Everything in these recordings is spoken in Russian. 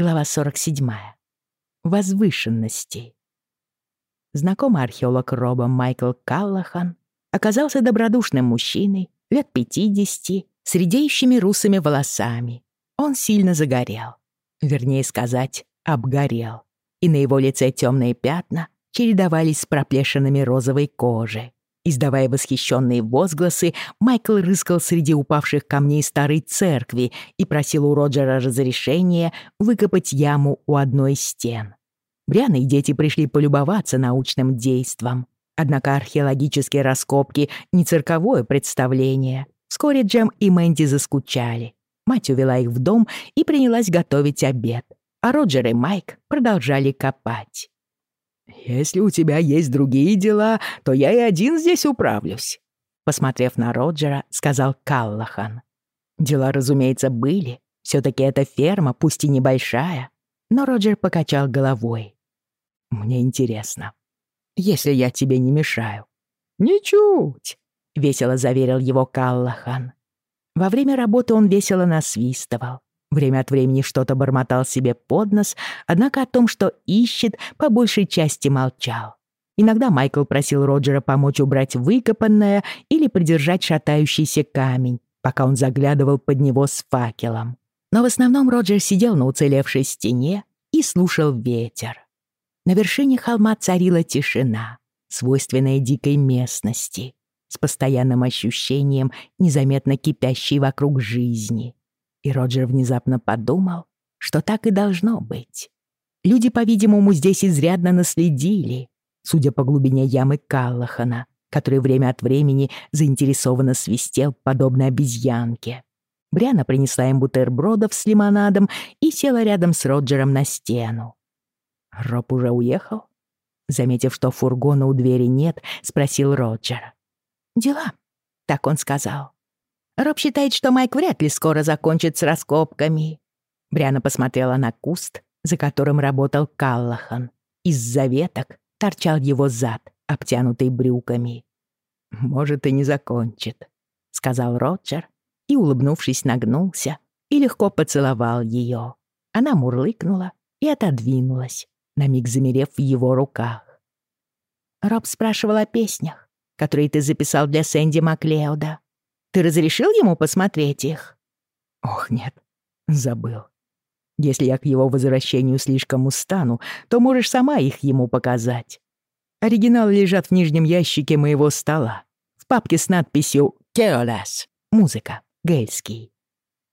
Глава 47. Возвышенности. Знакомый археолог Роба Майкл Каллахан оказался добродушным мужчиной лет 50 с редеющими русыми волосами. Он сильно загорел. Вернее сказать, обгорел. И на его лице темные пятна чередовались с проплешинами розовой кожи. Издавая восхищенные возгласы, Майкл рыскал среди упавших камней старой церкви и просил у Роджера разрешения выкопать яму у одной из стен. Бриана и дети пришли полюбоваться научным действом. Однако археологические раскопки — не цирковое представление. Вскоре Джем и Мэнди заскучали. Мать увела их в дом и принялась готовить обед, а Роджер и Майк продолжали копать. «Если у тебя есть другие дела, то я и один здесь управлюсь», посмотрев на Роджера, сказал Каллахан. Дела, разумеется, были. все таки это ферма, пусть и небольшая. Но Роджер покачал головой. «Мне интересно, если я тебе не мешаю». «Ничуть», — весело заверил его Каллахан. Во время работы он весело насвистывал. Время от времени что-то бормотал себе под нос, однако о том, что ищет, по большей части молчал. Иногда Майкл просил Роджера помочь убрать выкопанное или придержать шатающийся камень, пока он заглядывал под него с факелом. Но в основном Роджер сидел на уцелевшей стене и слушал ветер. На вершине холма царила тишина, свойственная дикой местности, с постоянным ощущением незаметно кипящей вокруг жизни. И Роджер внезапно подумал, что так и должно быть. Люди, по-видимому, здесь изрядно наследили, судя по глубине ямы Каллахана, который время от времени заинтересованно свистел, подобно обезьянке. Бриана принесла им бутербродов с лимонадом и села рядом с Роджером на стену. «Роб уже уехал?» Заметив, что фургона у двери нет, спросил Роджер. «Дела», — так он сказал. Роб считает, что Майк вряд ли скоро закончит с раскопками. Бриана посмотрела на куст, за которым работал Каллахан. Из-за веток торчал его зад, обтянутый брюками. «Может, и не закончит», — сказал Роджер и, улыбнувшись, нагнулся и легко поцеловал ее. Она мурлыкнула и отодвинулась, на миг замерев в его руках. «Роб спрашивал о песнях, которые ты записал для Сэнди Маклеода», ты разрешил ему посмотреть их?» «Ох, нет, забыл. Если я к его возвращению слишком устану, то можешь сама их ему показать. Оригиналы лежат в нижнем ящике моего стола, в папке с надписью «Кеолас» — музыка, гельский.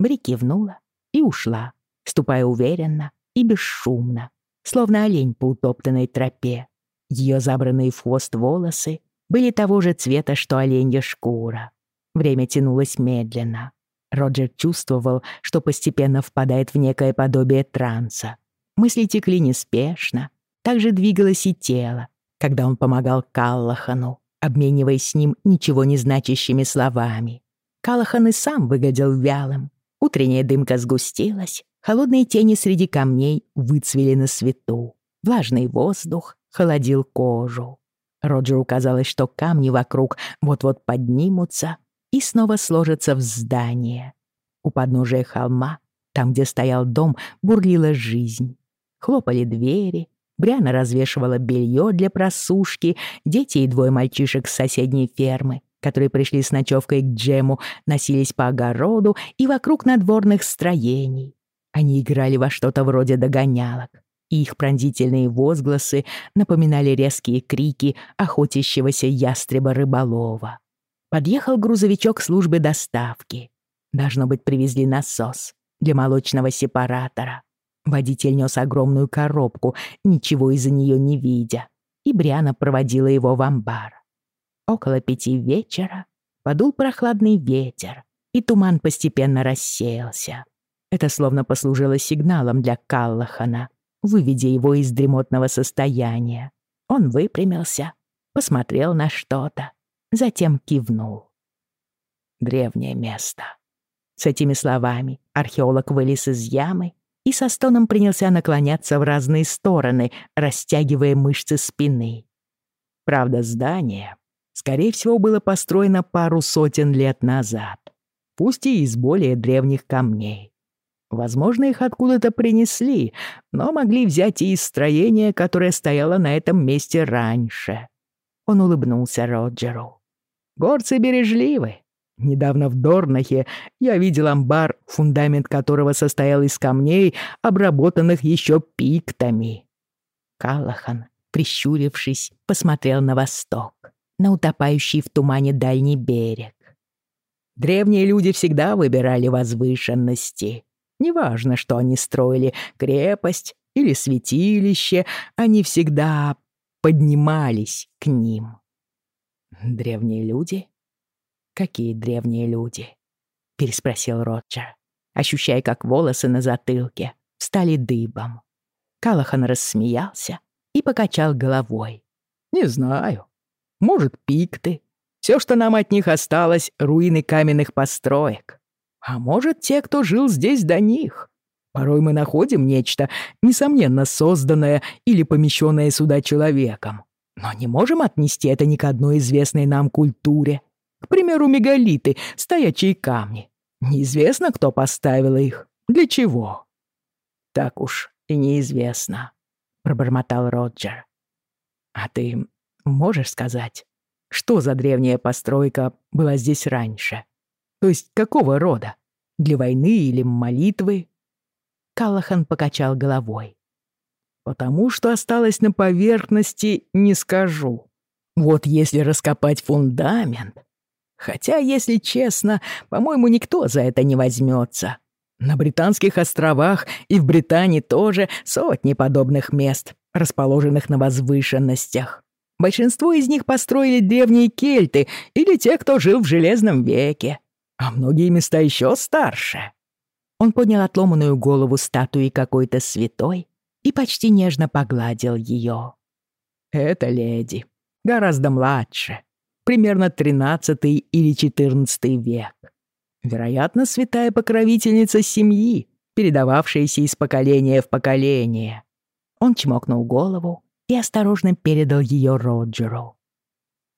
Бри кивнула и ушла, ступая уверенно и бесшумно, словно олень по утоптанной тропе. Ее забранные в хвост волосы были того же цвета, что оленья шкура. Время тянулось медленно. Роджер чувствовал, что постепенно впадает в некое подобие транса. Мысли текли неспешно. Так же двигалось и тело, когда он помогал Каллахану, обмениваясь с ним ничего не значащими словами. Каллахан и сам выглядел вялым. Утренняя дымка сгустилась, холодные тени среди камней выцвели на свету. Влажный воздух холодил кожу. Роджеру казалось, что камни вокруг вот-вот поднимутся и снова сложатся в здание. У подножия холма, там, где стоял дом, бурлила жизнь. Хлопали двери, Бриана развешивала белье для просушки, дети и двое мальчишек с соседней фермы, которые пришли с ночевкой к Джему, носились по огороду и вокруг надворных строений. Они играли во что-то вроде догонялок, и их пронзительные возгласы напоминали резкие крики охотящегося ястреба-рыболова. Подъехал грузовичок службы доставки. Должно быть, привезли насос для молочного сепаратора. Водитель нес огромную коробку, ничего из-за нее не видя, и Бриана проводила его в амбар. Около пяти вечера подул прохладный ветер, и туман постепенно рассеялся. Это словно послужило сигналом для Каллахана, выведя его из дремотного состояния. Он выпрямился, посмотрел на что-то затем кивнул. Древнее место. С этими словами археолог вылез из ямы и со стоном принялся наклоняться в разные стороны, растягивая мышцы спины. Правда, здание, скорее всего, было построено пару сотен лет назад, пусть и из более древних камней. Возможно, их откуда-то принесли, но могли взять и из строения, которое стояло на этом месте раньше. Он улыбнулся Роджеру. Горцы бережливы. Недавно в Дорнахе я видел амбар, фундамент которого состоял из камней, обработанных еще пиктами. Калахан, прищурившись, посмотрел на восток, на утопающий в тумане дальний берег. Древние люди всегда выбирали возвышенности. Неважно, что они строили, крепость или святилище, они всегда поднимались к ним. Древние люди? Какие древние люди? Переспросил Роджер, ощущая, как волосы на затылке стали дыбом. Калахан рассмеялся и покачал головой. «Не знаю. Может, пикты. Все, что нам от них осталось, руины каменных построек. А может, те, кто жил здесь до них. Порой мы находим нечто, несомненно, созданное или помещенное сюда человеком. Но не можем отнести это ни к одной известной нам культуре. К примеру, мегалиты, стоячие камни. Неизвестно, кто поставил их. Для чего? Так уж и неизвестно, пробормотал Роджер. А ты можешь сказать, что за древняя постройка была здесь раньше? То есть какого рода? Для войны или молитвы? Калахан покачал головой. Потому что осталось на поверхности, не скажу. Вот если раскопать фундамент... Хотя, если честно, по-моему, никто за это не возьмется. На Британских островах и в Британии тоже сотни подобных мест, расположенных на возвышенностях. Большинство из них построили древние кельты или те, кто жил в Железном веке. А многие места еще старше. Он поднял отломанную голову статуи какой-то святой и почти нежно погладил ее. «Это леди. Гораздо младше. Примерно тринадцатый или четырнадцатый век. Вероятно, святая покровительница семьи, передававшаяся из поколения в поколение». Он чмокнул голову и осторожно передал ее Роджеру.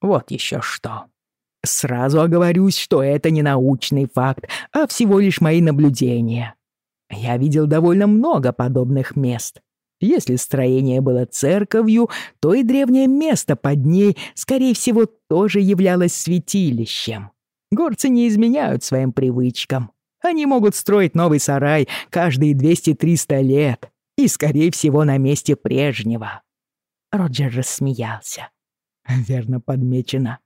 «Вот еще что. Сразу оговорюсь, что это не научный факт, а всего лишь мои наблюдения. Я видел довольно много подобных мест. Если строение было церковью, то и древнее место под ней, скорее всего, тоже являлось святилищем. Горцы не изменяют своим привычкам. Они могут строить новый сарай каждые 200-300 лет и, скорее всего, на месте прежнего. Роджер рассмеялся. Верно подмечено.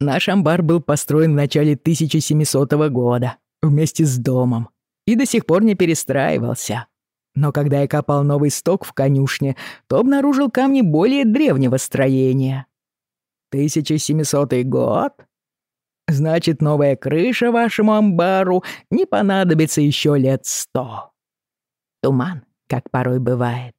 Наш амбар был построен в начале 1700 года вместе с домом и до сих пор не перестраивался. Но когда я копал новый сток в конюшне, то обнаружил камни более древнего строения. 1700 год? Значит, новая крыша вашему амбару не понадобится еще лет сто. Туман, как порой бывает,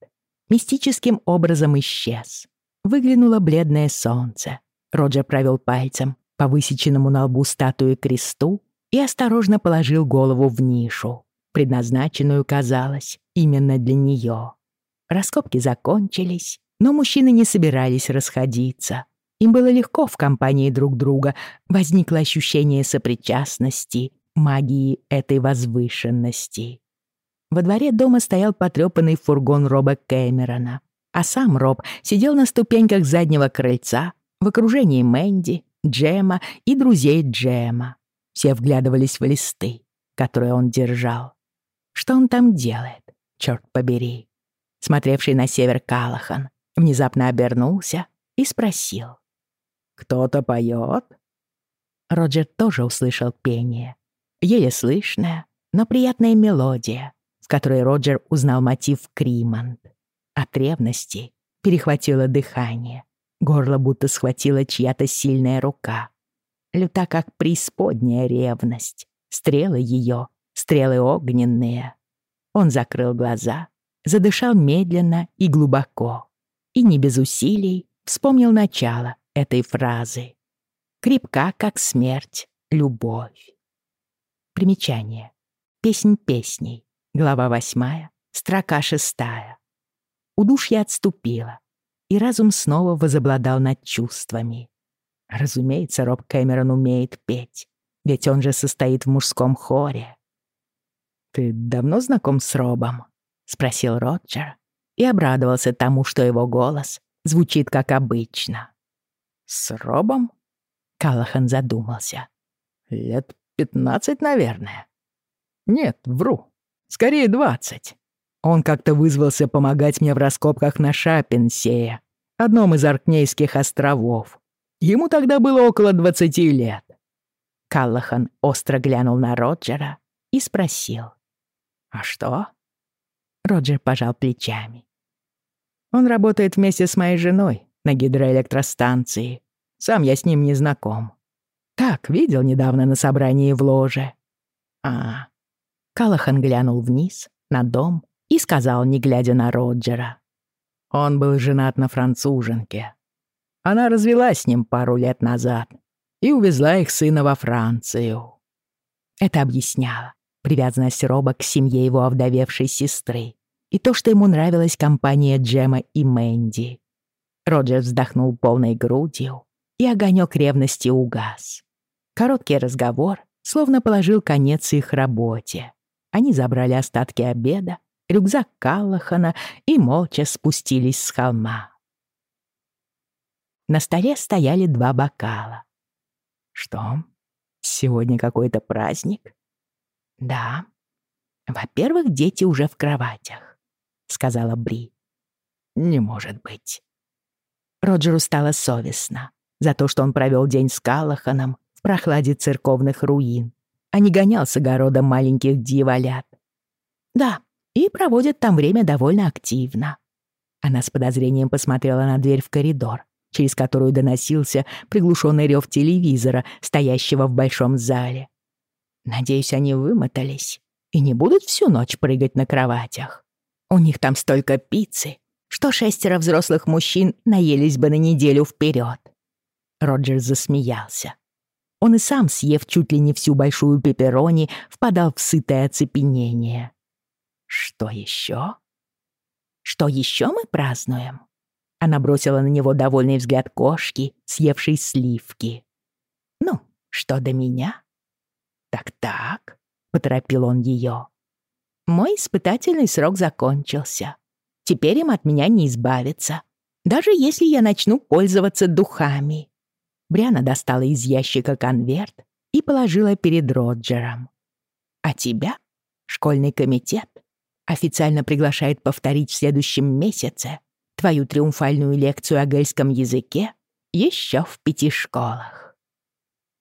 мистическим образом исчез. Выглянуло бледное солнце. Роджер провел пальцем по высеченному на лбу статуи кресту и осторожно положил голову в нишу, предназначенную, казалось, именно для нее. Раскопки закончились, но мужчины не собирались расходиться. Им было легко в компании друг друга, возникло ощущение сопричастности, магии этой возвышенности. Во дворе дома стоял потрёпанный фургон Роба Кэмерона, а сам Роб сидел на ступеньках заднего крыльца в окружении Мэнди, Джема и друзей Джема. Все вглядывались в листы, которые он держал. Что он там делает, черт побери? Смотревший на север Калахан внезапно обернулся и спросил. «Кто-то поет?» Роджер тоже услышал пение. Еле слышная, но приятная мелодия, в которой Роджер узнал мотив Кримонт. От ревности перехватило дыхание. Горло будто схватила чья-то сильная рука. Люта, как преисподняя ревность. Стрелы ее, стрелы огненные. Он закрыл глаза, задышал медленно и глубоко. И не без усилий вспомнил начало этой фразы. Крепка, как смерть, любовь. Примечание. Песнь песней. Глава восьмая, строка шестая. Удушье отступило и разум снова возобладал над чувствами. Разумеется, Роб Кэмерон умеет петь, ведь он же состоит в мужском хоре. «Ты давно знаком с Робом?» — спросил Роджер и обрадовался тому, что его голос звучит как обычно. «С Робом?» — Калахан задумался. «Лет пятнадцать, наверное». «Нет, вру. Скорее двадцать. Он как-то вызвался помогать мне в раскопках на Шапенсее, одном из Аркнейских островов. Ему тогда было около двадцати лет. Каллахан остро глянул на Роджера и спросил. «А что?» Роджер пожал плечами. «Он работает вместе с моей женой на гидроэлектростанции. Сам я с ним не знаком. Так, видел недавно на собрании в ложе». «А...» Калахан глянул вниз, на дом, и сказал, не глядя на Роджера. Он был женат на француженке. Она развелась с ним пару лет назад и увезла их сына во Францию. Это объясняло привязанность Роба к семье его овдовевшей сестры и то, что ему нравилась компания Джема и Мэнди. Роджер вздохнул полной грудью, и огонек ревности угас. Короткий разговор словно положил конец их работе. Они забрали остатки обеда рюкзак Каллахана и молча спустились с холма. На столе стояли два бокала. «Что? Сегодня какой-то праздник?» «Да. Во-первых, дети уже в кроватях», — сказала Бри. «Не может быть». Роджеру стало совестно за то, что он провел день с Каллаханом в прохладе церковных руин, а не гонял с огородом маленьких дьяволят. «Да, и проводят там время довольно активно. Она с подозрением посмотрела на дверь в коридор, через которую доносился приглушенный рев телевизора, стоящего в большом зале. Надеюсь, они вымотались и не будут всю ночь прыгать на кроватях. У них там столько пиццы, что шестеро взрослых мужчин наелись бы на неделю вперед. Роджер засмеялся. Он и сам, съев чуть ли не всю большую пепперони, впадал в сытое оцепенение. Что еще? Что еще мы празднуем? Она бросила на него довольный взгляд кошки, съевшей сливки. Ну, что до меня? Так-так, поторопил он ее. Мой испытательный срок закончился. Теперь им от меня не избавиться, даже если я начну пользоваться духами. Бриана достала из ящика конверт и положила перед Роджером. А тебя, школьный комитет, официально приглашает повторить в следующем месяце твою триумфальную лекцию о гельском языке еще в пяти школах.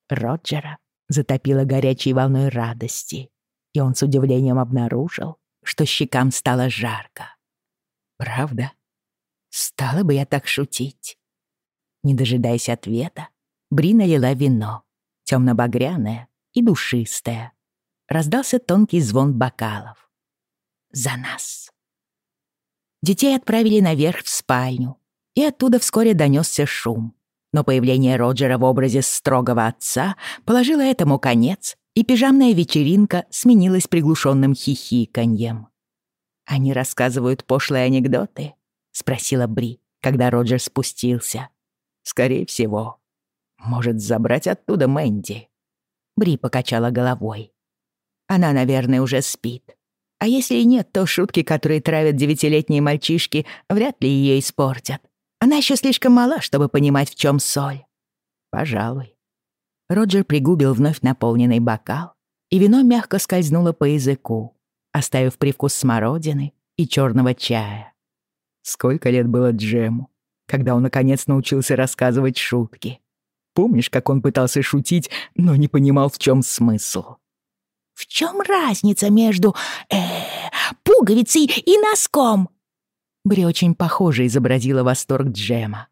Роджера затопила горячей волной радости, и он с удивлением обнаружил, что щекам стало жарко. «Правда? Стала бы я так шутить?» Не дожидаясь ответа, Бри налила вино, темно-багряное и душистое. Раздался тонкий звон бокалов за нас. Детей отправили наверх в спальню, и оттуда вскоре донесся шум. Но появление Роджера в образе строгого отца положило этому конец, и пижамная вечеринка сменилась приглушенным хихиканьем. «Они рассказывают пошлые анекдоты?» — спросила Бри, когда Роджер спустился. «Скорее всего. Может, забрать оттуда Мэнди?» Бри покачала головой. «Она, наверное, уже спит. А если и нет, то шутки, которые травят девятилетние мальчишки, вряд ли ее испортят. Она еще слишком мала, чтобы понимать, в чем соль. Пожалуй. Роджер пригубил вновь наполненный бокал, и вино мягко скользнуло по языку, оставив привкус смородины и черного чая. Сколько лет было Джему, когда он наконец научился рассказывать шутки. Помнишь, как он пытался шутить, но не понимал, в чем смысл? В чем разница между э, пуговицей и носком? Бри очень похоже изобразила восторг Джема.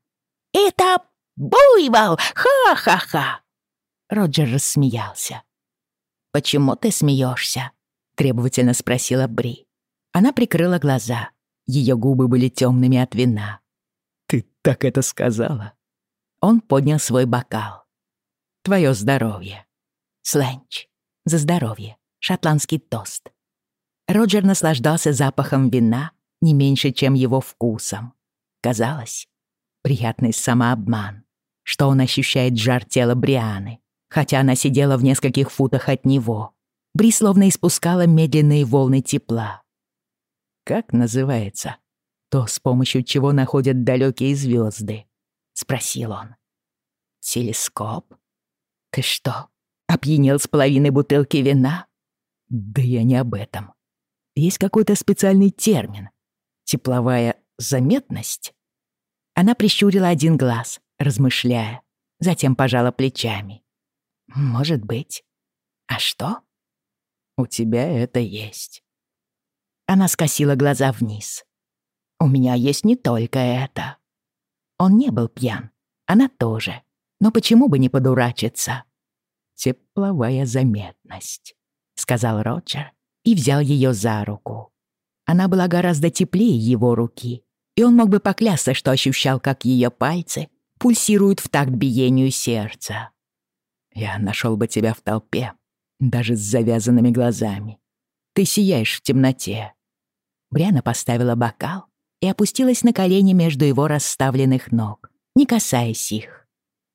Это буйвол! Ха-ха-ха! Роджер рассмеялся. «Почему ты смеешься? требовательно спросила Бри. Она прикрыла глаза. Ее губы были темными от вина. «Ты так это сказала?» Он поднял свой бокал. «Твое здоровье, Сленч» за здоровье, шотландский тост. Роджер наслаждался запахом вина не меньше, чем его вкусом. Казалось, приятный самообман, что он ощущает жар тела Брианы, хотя она сидела в нескольких футах от него. Бри словно испускала медленные волны тепла. «Как называется то, с помощью чего находят далекие звезды? спросил он. «Телескоп? Ты что, опьянел с половины бутылки вина?» «Да я не об этом. Есть какой-то специальный термин. Тепловая заметность?» Она прищурила один глаз, размышляя, затем пожала плечами. «Может быть. А что?» «У тебя это есть». Она скосила глаза вниз. «У меня есть не только это». Он не был пьян, она тоже. Но почему бы не подурачиться? «Тепловая заметность», — сказал Роджер и взял ее за руку. Она была гораздо теплее его руки, и он мог бы поклясться, что ощущал, как ее пальцы пульсируют в такт биению сердца. «Я нашел бы тебя в толпе, даже с завязанными глазами. Ты сияешь в темноте». Бриана поставила бокал и опустилась на колени между его расставленных ног, не касаясь их.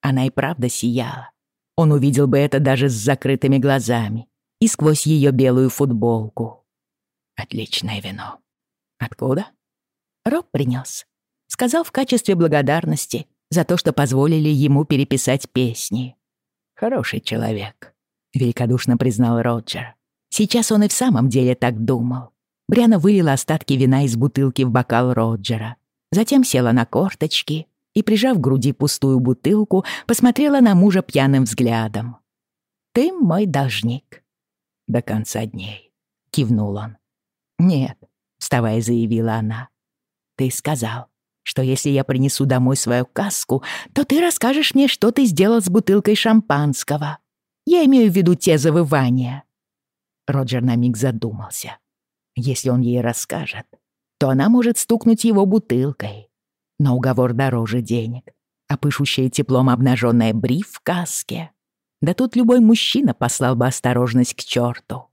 Она и правда сияла. Он увидел бы это даже с закрытыми глазами и сквозь ее белую футболку. Отличное вино. Откуда? Роб принес. Сказал в качестве благодарности за то, что позволили ему переписать песни. Хороший человек, великодушно признал Роджер. Сейчас он и в самом деле так думал. Бриана вылила остатки вина из бутылки в бокал Роджера. Затем села на корточки и, прижав к груди пустую бутылку, посмотрела на мужа пьяным взглядом. «Ты мой должник». «До конца дней», — кивнул он. «Нет», — вставая, заявила она. «Ты сказал, что если я принесу домой свою каску, то ты расскажешь мне, что ты сделал с бутылкой шампанского. Я имею в виду те завывания». Роджер на миг задумался. Если он ей расскажет, то она может стукнуть его бутылкой. Но уговор дороже денег, а пышущее теплом обнаженная Бри в каске. Да тут любой мужчина послал бы осторожность к черту.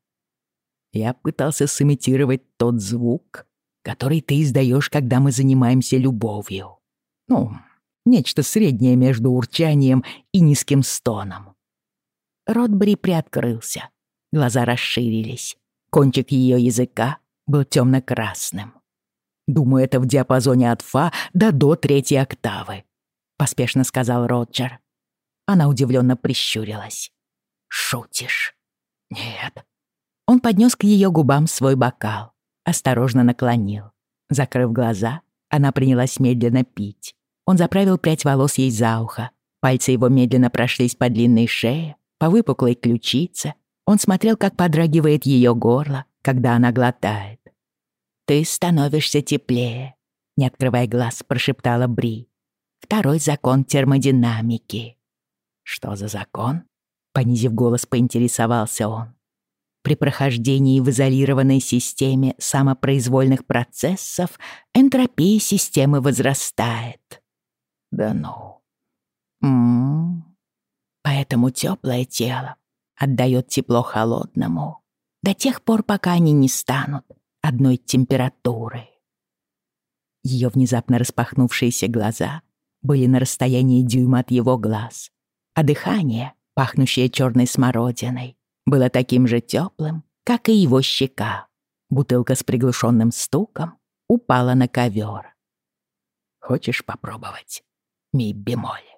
Я пытался сымитировать тот звук, который ты издаешь, когда мы занимаемся любовью. Ну, нечто среднее между урчанием и низким стоном. Рот Бри приоткрылся, глаза расширились. Кончик ее языка был темно-красным. «Думаю, это в диапазоне от фа до до третьей октавы», — поспешно сказал Роджер. Она удивленно прищурилась. «Шутишь?» «Нет». Он поднес к ее губам свой бокал, осторожно наклонил. Закрыв глаза, она принялась медленно пить. Он заправил прядь волос ей за ухо. Пальцы его медленно прошлись по длинной шее, по выпуклой ключице, он смотрел, как подрагивает ее горло, когда она глотает. «Ты становишься теплее», — не открывая глаз, прошептала Бри. «Второй закон термодинамики». «Что за закон?» — понизив голос, поинтересовался он. При прохождении в изолированной системе самопроизвольных процессов энтропия системы возрастает. Да ну. М -м -м. Поэтому теплое тело отдает тепло холодному до тех пор, пока они не станут одной температуры. Ее внезапно распахнувшиеся глаза были на расстоянии дюйма от его глаз, а дыхание, пахнущее черной смородиной, было таким же теплым, как и его щека. Бутылка с приглушенным стуком упала на ковер. «Хочешь попробовать, ми бемоль?»